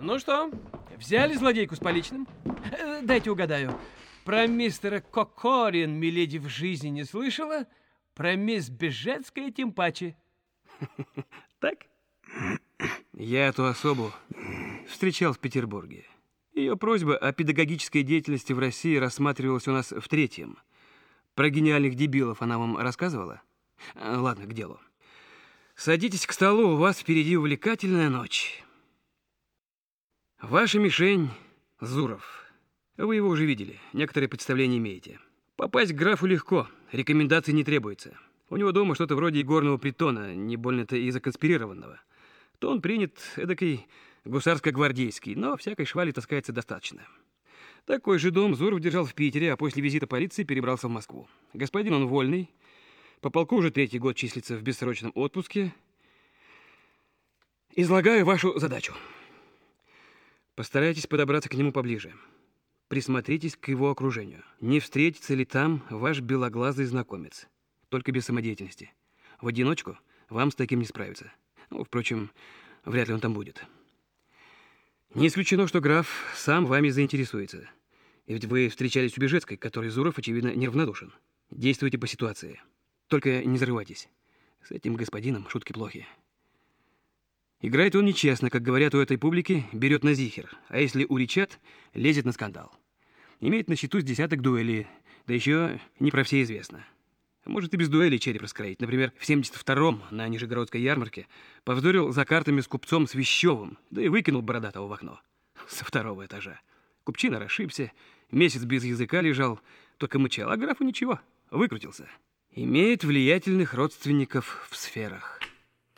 Ну что, взяли злодейку с поличным? Э, Дайте угадаю. Про мистера Кокорин Миледи в жизни не слышала, про мисс Бежецкая тем паче. Так? Я эту особу встречал в Петербурге. Ее просьба о педагогической деятельности в России рассматривалась у нас в третьем. Про гениальных дебилов она вам рассказывала? А, Ладно, к делу. Садитесь к столу, у вас впереди увлекательная ночь. Ваша мишень — Зуров. Вы его уже видели, некоторые представления имеете. Попасть к графу легко, рекомендаций не требуется. У него дома что-то вроде игорного притона, не больно-то и законспирированного. То он принят эдакой гусарско-гвардейский, но всякой швали таскается достаточно. Такой же дом Зуров держал в Питере, а после визита полиции перебрался в Москву. Господин он вольный, по полку уже третий год числится в бессрочном отпуске. Излагаю вашу задачу. Постарайтесь подобраться к нему поближе. Присмотритесь к его окружению. Не встретится ли там ваш белоглазый знакомец? Только без самодеятельности. В одиночку вам с таким не справиться. Ну, впрочем, вряд ли он там будет. Не исключено, что граф сам вами заинтересуется. Ведь вы встречались у Бежецкой, которой Зуров, очевидно, неравнодушен. Действуйте по ситуации. Только не зарывайтесь. С этим господином шутки плохи. Играет он нечестно, как говорят у этой публики, берет на зихер, а если уречат, лезет на скандал. Имеет на счету с десяток дуэлей, да еще не про все известно. Может и без дуэли череп раскроить. Например, в 72-м на Нижегородской ярмарке повздорил за картами с купцом Свящевым, да и выкинул бородатого в окно. Со второго этажа. Купчина расшибся, месяц без языка лежал, только мычал, а графу ничего, выкрутился. Имеет влиятельных родственников в сферах.